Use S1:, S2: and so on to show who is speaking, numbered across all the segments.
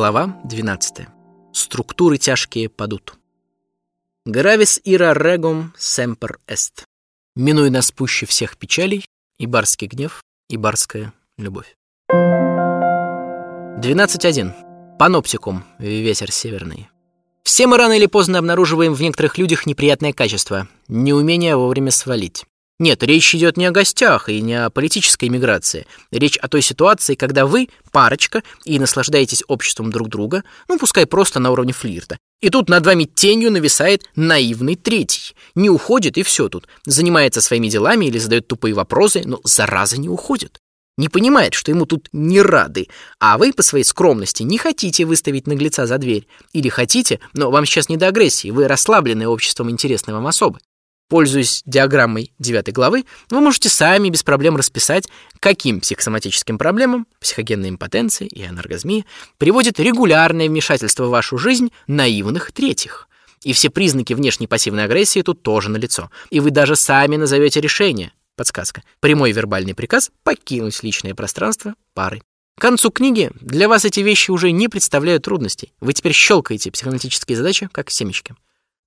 S1: Глава 12. Структуры тяжкие падут. Гравис ира регум семпер эст. Минуй нас пуще всех печалей, и барский гнев, и барская любовь. 12.1. Паноптикум. Ветер северный. Все мы рано или поздно обнаруживаем в некоторых людях неприятное качество – неумение вовремя свалить. Нет, речь идет не о гостях и не о политической миграции. Речь о той ситуации, когда вы парочка и наслаждаетесь обществом друг друга, ну, пускай просто на уровне флирта. И тут над вами тенью нависает наивный третий. Не уходит, и все тут. Занимается своими делами или задает тупые вопросы, но зараза не уходит. Не понимает, что ему тут не рады, а вы по своей скромности не хотите выставить наглеца за дверь. Или хотите, но вам сейчас не до агрессии, вы расслаблены обществом интересной вам особы. Пользуясь диаграммой 9 главы, вы можете сами без проблем расписать, каким психосоматическим проблемам, психогенной импотенции и анаргазмии, приводит регулярное вмешательство в вашу жизнь наивных третьих. И все признаки внешней пассивной агрессии тут тоже налицо. И вы даже сами назовете решение. Подсказка. Прямой вербальный приказ покинуть личное пространство пары. К концу книги для вас эти вещи уже не представляют трудностей. Вы теперь щелкаете психоаналитические задачи, как семечки.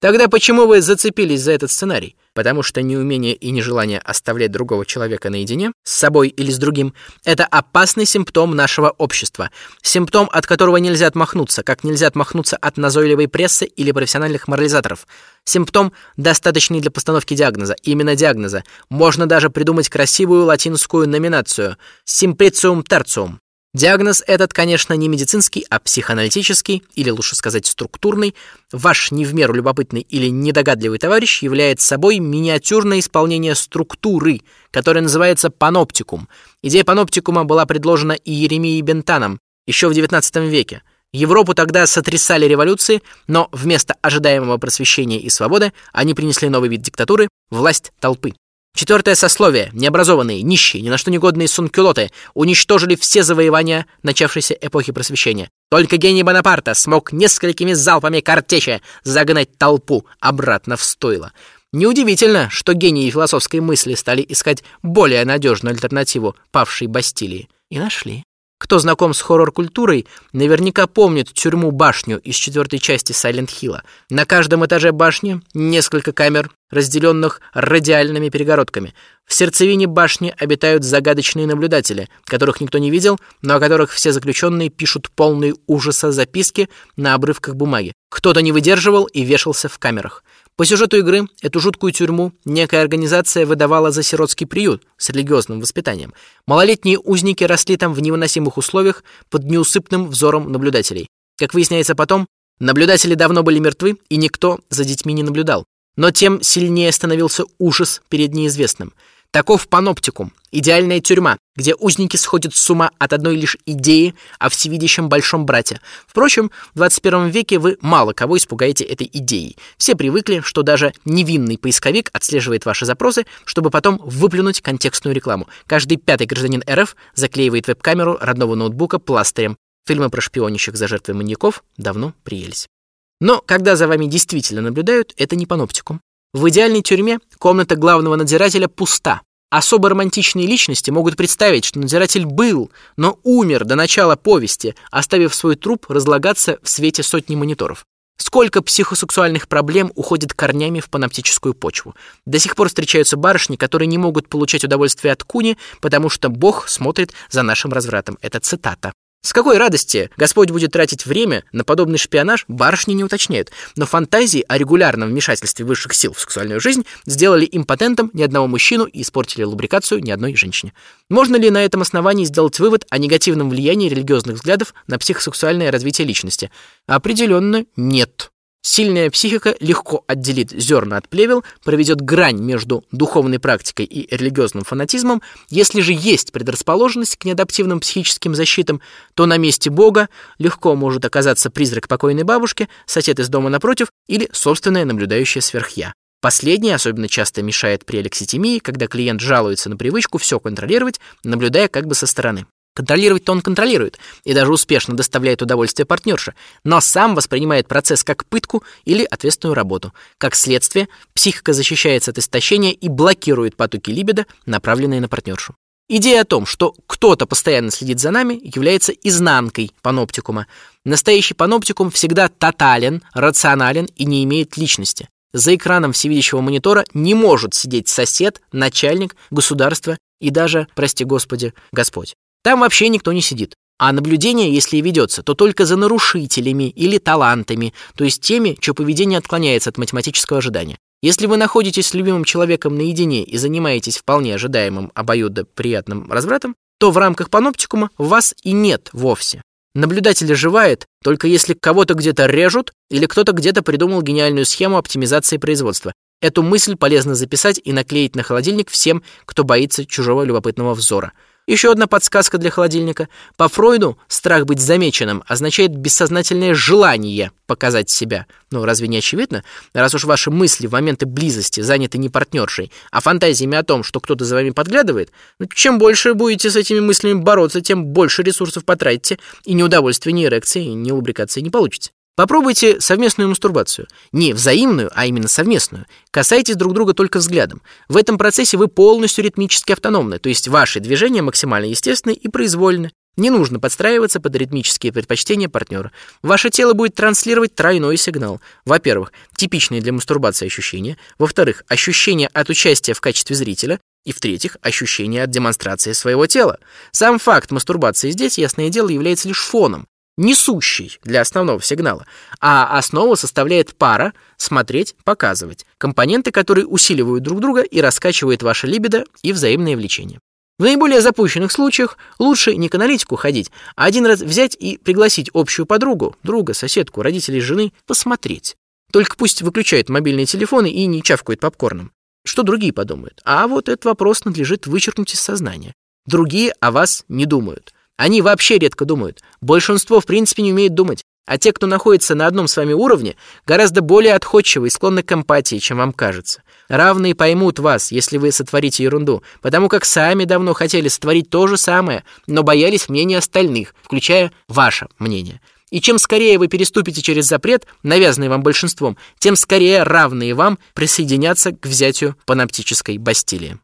S1: Тогда почему вы зацепились за этот сценарий? Потому что неумение и нежелание оставлять другого человека наедине, с собой или с другим, это опасный симптом нашего общества. Симптом, от которого нельзя отмахнуться, как нельзя отмахнуться от назойливой прессы или профессиональных морализаторов. Симптом, достаточный для постановки диагноза, именно диагноза. Можно даже придумать красивую латинскую номинацию «Simplicium tertium». Диагноз этот, конечно, не медицинский, а психоаналитический, или лучше сказать структурный. Ваш не в меру любопытный или недогадливый товарищ является собой миниатюрное исполнение структуры, которая называется паноптикум. Идея паноптикума была предложена и Еремией Бентаном еще в XIX веке. Европу тогда сотрясали революции, но вместо ожидаемого просвещения и свободы они принесли новый вид диктатуры – власть толпы. Четвертое сословие, необразованные, нищие, ни на что негодные сункюлоты, уничтожили все завоевания начавшейся эпохи просвещения. Только гений Бонапарта смог несколькими залпами картечи загнать толпу обратно в стойло. Неудивительно, что гении философской мысли стали искать более надежную альтернативу павшей Бастилии. И нашли. Кто знаком с хоррор-культурой, наверняка помнит тюрьму-башню из четвертой части Hill. На каждом этаже башни несколько камер, разделенных радиальными перегородками. В сердцевине башни обитают загадочные наблюдатели, которых никто не видел, но о которых все заключенные пишут полные ужаса записки на обрывках бумаги. Кто-то не выдерживал и вешался в камерах. По сюжету игры эту жуткую тюрьму некая организация выдавала за сиротский приют с религиозным воспитанием. Малолетние узники росли там в невыносимых условиях под неусыпным взором наблюдателей. Как выясняется потом, наблюдатели давно были мертвы, и никто за детьми не наблюдал. Но тем сильнее становился ужас перед неизвестным – Таков паноптикум, идеальная тюрьма, где узники сходят с ума от одной лишь идеи о всевидящем большом брате. Впрочем, в 21 веке вы мало кого испугаете этой идеей. Все привыкли, что даже невинный поисковик отслеживает ваши запросы, чтобы потом выплюнуть контекстную рекламу. Каждый пятый гражданин РФ заклеивает веб-камеру родного ноутбука пластырем. Фильмы про шпионящих за жертвой маньяков давно приелись. Но когда за вами действительно наблюдают, это не паноптикум. В идеальной тюрьме комната главного надзирателя пуста. Особо романтичные личности могут представить, что надзиратель был, но умер до начала повести, оставив свой труп разлагаться в свете сотни мониторов. Сколько психосексуальных проблем уходит корнями в паноптическую почву. До сих пор встречаются барышни, которые не могут получать удовольствие от куни, потому что Бог смотрит за нашим развратом. Это цитата. С какой радости Господь будет тратить время на подобный шпионаж, барышни не уточняют. Но фантазии о регулярном вмешательстве высших сил в сексуальную жизнь сделали импотентом ни одного мужчину и испортили лубрикацию ни одной женщине. Можно ли на этом основании сделать вывод о негативном влиянии религиозных взглядов на психосексуальное развитие личности? Определенно нет. Сильная психика легко отделит зерна от плевел, проведет грань между духовной практикой и религиозным фанатизмом. Если же есть предрасположенность к неадаптивным психическим защитам, то на месте Бога легко может оказаться призрак покойной бабушки, сосед из дома напротив или собственное наблюдающее сверхя. Последнее особенно часто мешает при алекситимии, когда клиент жалуется на привычку все контролировать, наблюдая как бы со стороны. Контролировать-то он контролирует и даже успешно доставляет удовольствие партнерше, но сам воспринимает процесс как пытку или ответственную работу. Как следствие, психика защищается от истощения и блокирует потоки либидо, направленные на партнершу. Идея о том, что кто-то постоянно следит за нами, является изнанкой паноптикума. Настоящий паноптикум всегда тотален, рационален и не имеет личности. За экраном всевидящего монитора не может сидеть сосед, начальник, государство и даже, прости господи, Господь. Там вообще никто не сидит. А наблюдение, если и ведется, то только за нарушителями или талантами, то есть теми, чье поведение отклоняется от математического ожидания. Если вы находитесь с любимым человеком наедине и занимаетесь вполне ожидаемым обоюдо приятным развратом, то в рамках паноптикума вас и нет вовсе. Наблюдатель оживает, только если кого-то где-то режут или кто-то где-то придумал гениальную схему оптимизации производства. Эту мысль полезно записать и наклеить на холодильник всем, кто боится чужого любопытного взора. Еще одна подсказка для холодильника. По Фройду страх быть замеченным означает бессознательное желание показать себя. Ну, разве не очевидно? Раз уж ваши мысли в моменты близости заняты не партнершей, а фантазиями о том, что кто-то за вами подглядывает, ну, чем больше будете с этими мыслями бороться, тем больше ресурсов потратите, и ни удовольствия, ни эрекции, ни лубрикации не получите. Попробуйте совместную мастурбацию. Не взаимную, а именно совместную. Касайтесь друг друга только взглядом. В этом процессе вы полностью ритмически автономны, то есть ваши движения максимально естественны и произвольны. Не нужно подстраиваться под ритмические предпочтения партнера. Ваше тело будет транслировать тройной сигнал. Во-первых, типичные для мастурбации ощущения. Во-вторых, ощущение от участия в качестве зрителя. И в-третьих, ощущение от демонстрации своего тела. Сам факт мастурбации здесь, ясное дело, является лишь фоном несущий для основного сигнала, а основу составляет пара смотреть, показывать, компоненты, которые усиливают друг друга и раскачивают ваше либидо и взаимное влечение. В наиболее запущенных случаях лучше не к аналитику ходить, а один раз взять и пригласить общую подругу, друга, соседку, родителей жены посмотреть. Только пусть выключают мобильные телефоны и не чавкают попкорном. Что другие подумают? А вот этот вопрос надлежит вычеркнуть из сознания. Другие о вас не думают. Они вообще редко думают. Большинство, в принципе, не умеет думать. А те, кто находится на одном с вами уровне, гораздо более отходчивы и склонны к эмпатии, чем вам кажется. Равные поймут вас, если вы сотворите ерунду, потому как сами давно хотели сотворить то же самое, но боялись мнения остальных, включая ваше мнение. И чем скорее вы переступите через запрет, навязанный вам большинством, тем скорее равные вам присоединятся к взятию паноптической Бастилии.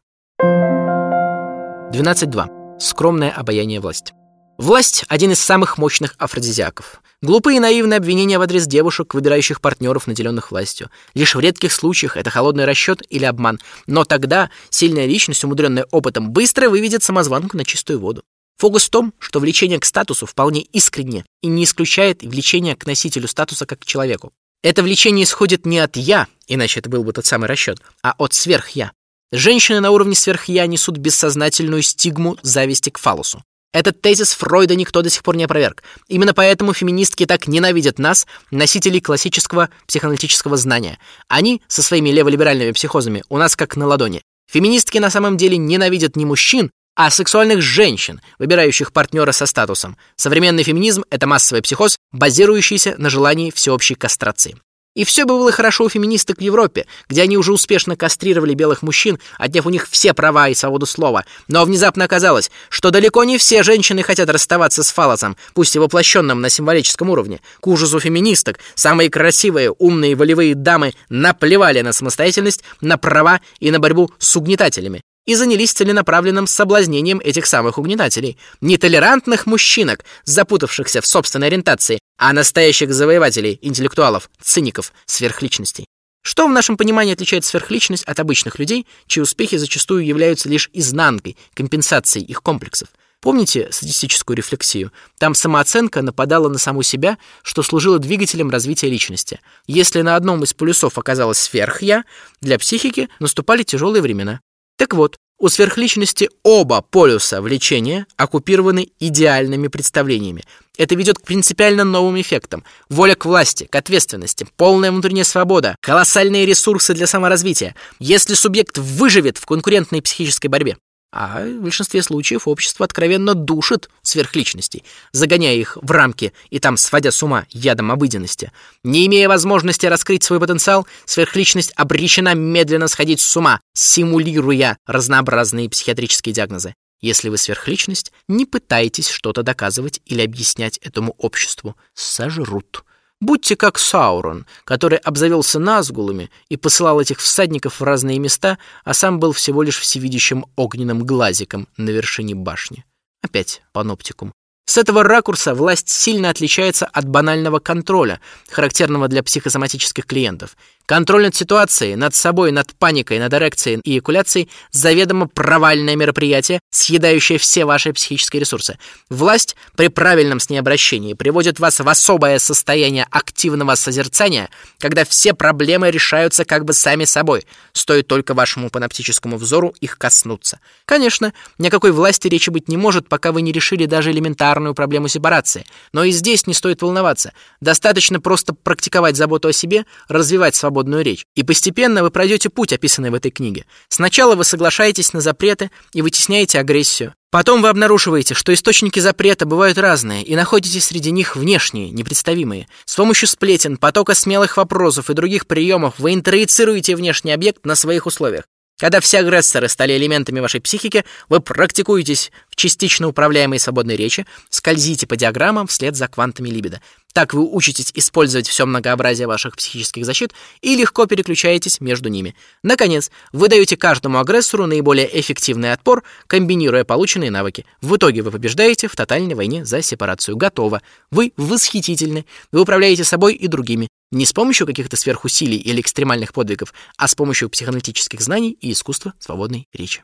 S1: 12.2. Скромное обаяние власти. Власть – один из самых мощных афродизиаков. Глупые и наивные обвинения в адрес девушек, выбирающих партнеров, наделенных властью. Лишь в редких случаях это холодный расчет или обман. Но тогда сильная личность, умудренная опытом, быстро выведет самозванку на чистую воду. Фокус в том, что влечение к статусу вполне искренне и не исключает влечение к носителю статуса как к человеку. Это влечение исходит не от «я», иначе это был бы тот самый расчет, а от сверх-я. Женщины на уровне сверх-я несут бессознательную стигму зависти к фалусу. Этот тезис Фройда никто до сих пор не опроверг. Именно поэтому феминистки так ненавидят нас, носителей классического психоаналитического знания. Они со своими леволиберальными психозами у нас как на ладони. Феминистки на самом деле ненавидят не мужчин, а сексуальных женщин, выбирающих партнера со статусом. Современный феминизм — это массовый психоз, базирующийся на желании всеобщей кастрации. И все бы было хорошо у феминисток в Европе, где они уже успешно кастрировали белых мужчин, отняв у них все права и свободу слова. Но внезапно оказалось, что далеко не все женщины хотят расставаться с фалосом, пусть и воплощенным на символическом уровне. К ужасу феминисток самые красивые, умные, волевые дамы наплевали на самостоятельность, на права и на борьбу с угнетателями и занялись целенаправленным соблазнением этих самых угнетателей. Нетолерантных мужчинок, запутавшихся в собственной ориентации, а настоящих завоевателей, интеллектуалов, циников, сверхличностей. Что в нашем понимании отличает сверхличность от обычных людей, чьи успехи зачастую являются лишь изнанкой, компенсацией их комплексов? Помните статистическую рефлексию? Там самооценка нападала на саму себя, что служило двигателем развития личности. Если на одном из полюсов оказалось сверх-я, для психики наступали тяжелые времена. Так вот, у сверхличности оба полюса влечения оккупированы идеальными представлениями. Это ведет к принципиально новым эффектам. Воля к власти, к ответственности, полная внутренняя свобода, колоссальные ресурсы для саморазвития. Если субъект выживет в конкурентной психической борьбе, а в большинстве случаев общество откровенно душит сверхличностей, загоняя их в рамки и там сводя с ума ядом обыденности. Не имея возможности раскрыть свой потенциал, сверхличность обречена медленно сходить с ума, симулируя разнообразные психиатрические диагнозы. Если вы сверхличность, не пытайтесь что-то доказывать или объяснять этому обществу. Сожрут. Будьте как Саурон, который обзавелся назгулами и посылал этих всадников в разные места, а сам был всего лишь всевидящим огненным глазиком на вершине башни. Опять паноптикум. С этого ракурса власть сильно отличается от банального контроля, характерного для психосоматических клиентов. Контроль над ситуацией, над собой, над паникой, над эрекцией и экуляцией – заведомо провальное мероприятие, съедающее все ваши психические ресурсы. Власть при правильном с ней обращении приводит вас в особое состояние активного созерцания, когда все проблемы решаются как бы сами собой, стоит только вашему паноптическому взору их коснуться. Конечно, никакой власти речи быть не может, пока вы не решили даже элементарную проблему сепарации. Но и здесь не стоит волноваться. Достаточно просто практиковать заботу о себе, развивать свободу свободную речь. И постепенно вы пройдете путь, описанный в этой книге. Сначала вы соглашаетесь на запреты и вытесняете агрессию. Потом вы обнаруживаете, что источники запрета бывают разные, и находите среди них внешние, непредставимые. С помощью сплетен, потока смелых вопросов и других приемов вы интроицируете внешний объект на своих условиях. Когда все агрессоры стали элементами вашей психики, вы практикуетесь в частично управляемой свободной речи, скользите по диаграммам вслед за квантами либидо. Так вы учитесь использовать все многообразие ваших психических защит и легко переключаетесь между ними. Наконец, вы даете каждому агрессору наиболее эффективный отпор, комбинируя полученные навыки. В итоге вы побеждаете в тотальной войне за сепарацию. Готово. Вы восхитительны. Вы управляете собой и другими. Не с помощью каких-то сверхусилий или экстремальных подвигов, а с помощью психоаналитических знаний и искусства свободной речи.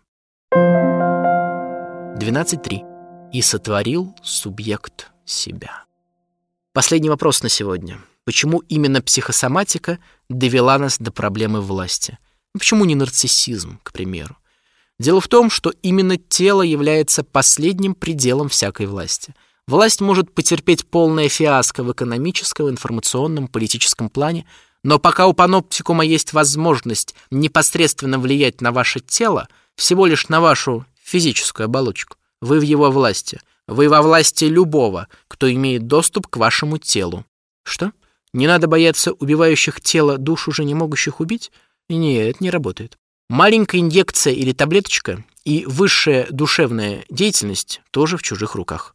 S1: 12.3. И сотворил субъект себя. Последний вопрос на сегодня. Почему именно психосоматика довела нас до проблемы власти? Ну, почему не нарциссизм, к примеру? Дело в том, что именно тело является последним пределом всякой власти. Власть может потерпеть полное фиаско в экономическом, информационном, политическом плане, но пока у паноптикума есть возможность непосредственно влиять на ваше тело, всего лишь на вашу физическую оболочку, вы в его власти – вы во власти любого, кто имеет доступ к вашему телу. Что? Не надо бояться убивающих тело душ уже не могущих убить? Нет, не работает. Маленькая инъекция или таблеточка и высшая душевная деятельность тоже в чужих руках.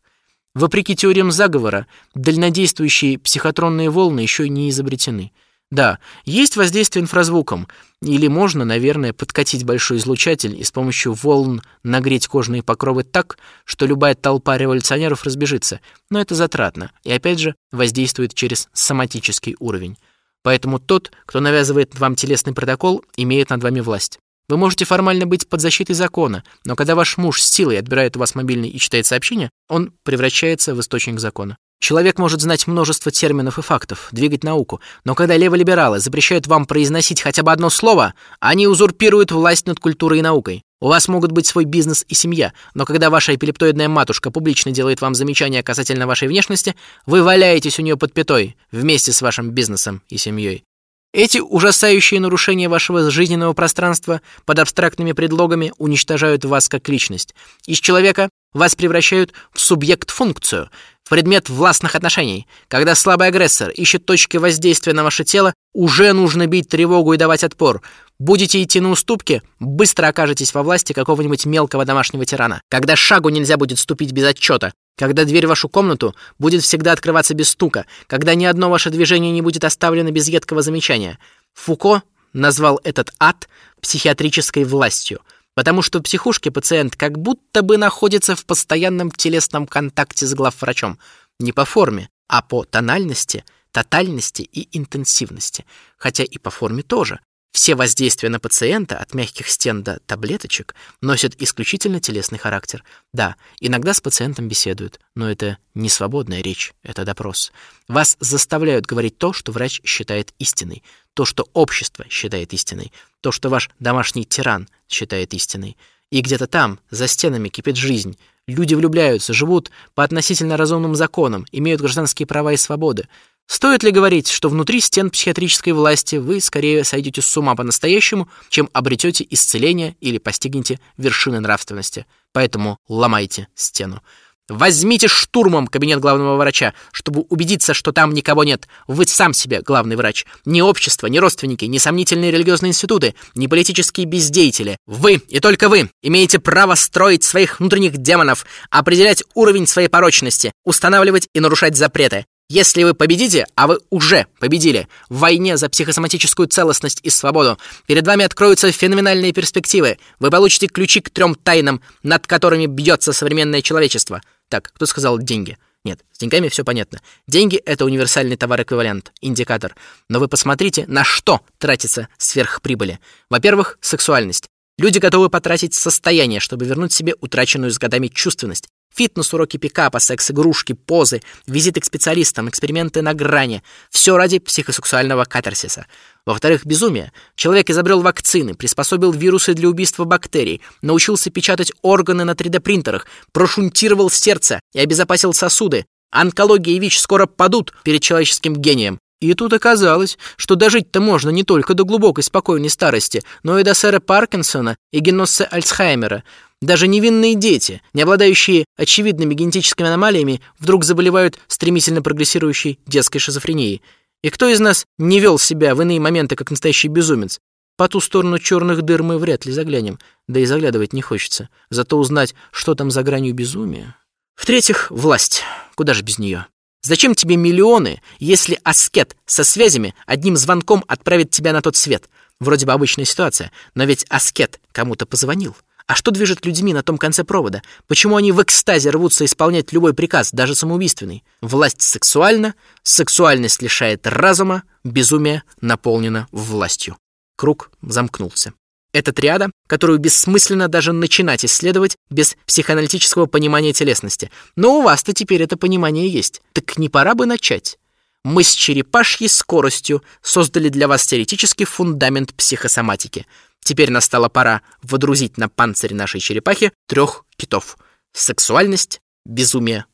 S1: Вопреки теориям заговора, дальнодействующие психотронные волны еще не изобретены. Да, есть воздействие инфразвуком, или можно, наверное, подкатить большой излучатель и с помощью волн нагреть кожные покровы так, что любая толпа революционеров разбежится, но это затратно и, опять же, воздействует через соматический уровень. Поэтому тот, кто навязывает вам телесный протокол, имеет над вами власть. Вы можете формально быть под защитой закона, но когда ваш муж с силой отбирает у вас мобильный и читает сообщения, он превращается в источник закона. Человек может знать множество терминов и фактов, двигать науку, но когда леволибералы запрещают вам произносить хотя бы одно слово, они узурпируют власть над культурой и наукой. У вас могут быть свой бизнес и семья, но когда ваша эпилептоидная матушка публично делает вам замечания касательно вашей внешности, вы валяетесь у нее под пятой вместе с вашим бизнесом и семьей. Эти ужасающие нарушения вашего жизненного пространства под абстрактными предлогами уничтожают вас как личность. Из человека вас превращают в субъект-функцию, в предмет властных отношений. Когда слабый агрессор ищет точки воздействия на ваше тело, уже нужно бить тревогу и давать отпор. Будете идти на уступки, быстро окажетесь во власти какого-нибудь мелкого домашнего тирана. Когда шагу нельзя будет ступить без отчета, когда дверь в вашу комнату будет всегда открываться без стука, когда ни одно ваше движение не будет оставлено без едкого замечания. Фуко назвал этот ад психиатрической властью, потому что в психушке пациент как будто бы находится в постоянном телесном контакте с главврачом, не по форме, а по тональности, тотальности и интенсивности, хотя и по форме тоже. Все воздействия на пациента, от мягких стен до таблеточек, носят исключительно телесный характер. Да, иногда с пациентом беседуют, но это не свободная речь, это допрос. Вас заставляют говорить то, что врач считает истиной, то, что общество считает истиной, то, что ваш домашний тиран считает истиной. И где-то там, за стенами, кипит жизнь. Люди влюбляются, живут по относительно разумным законам, имеют гражданские права и свободы. Стоит ли говорить, что внутри стен психиатрической власти вы скорее сойдете с ума по-настоящему, чем обретете исцеление или постигнете вершины нравственности? Поэтому ломайте стену. Возьмите штурмом кабинет главного врача, чтобы убедиться, что там никого нет. Вы сам себе главный врач. Ни общество, ни родственники, ни сомнительные религиозные институты, ни политические бездеятели. Вы и только вы имеете право строить своих внутренних демонов, определять уровень своей порочности, устанавливать и нарушать запреты. Если вы победите, а вы уже победили в войне за психосоматическую целостность и свободу, перед вами откроются феноменальные перспективы. Вы получите ключи к трем тайнам, над которыми бьется современное человечество. Так, кто сказал деньги? Нет, с деньгами все понятно. Деньги — это универсальный товар-эквивалент, индикатор. Но вы посмотрите, на что тратится сверхприбыли. Во-первых, сексуальность. Люди готовы потратить состояние, чтобы вернуть себе утраченную с годами чувственность. Фитнес-уроки пикапа, секс-игрушки, позы, визиты к специалистам, эксперименты на грани. Все ради психосексуального катарсиса. Во-вторых, безумие. Человек изобрел вакцины, приспособил вирусы для убийства бактерий, научился печатать органы на 3D-принтерах, прошунтировал сердце и обезопасил сосуды. Онкология и ВИЧ скоро падут перед человеческим гением. И тут оказалось, что дожить-то можно не только до глубокой спокойной старости, но и до сэра Паркинсона и геносса Альцхаймера. Даже невинные дети, не обладающие очевидными генетическими аномалиями, вдруг заболевают стремительно прогрессирующей детской шизофренией. И кто из нас не вел себя в иные моменты как настоящий безумец? По ту сторону черных дыр мы вряд ли заглянем, да и заглядывать не хочется. Зато узнать, что там за гранью безумия. В-третьих, власть. Куда же без нее? Зачем тебе миллионы, если аскет со связями одним звонком отправит тебя на тот свет? Вроде бы обычная ситуация, но ведь аскет кому-то позвонил. А что движет людьми на том конце провода? Почему они в экстазе рвутся исполнять любой приказ, даже самоубийственный? Власть сексуальна, сексуальность лишает разума, безумие наполнено властью. Круг замкнулся. Это триада, которую бессмысленно даже начинать исследовать без психоаналитического понимания телесности. Но у вас-то теперь это понимание есть. Так не пора бы начать? Мы с черепашьей скоростью создали для вас теоретический фундамент психосоматики. Теперь настала пора водрузить на панцирь нашей черепахи трех китов. Сексуальность, безумие,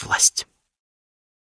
S1: власть.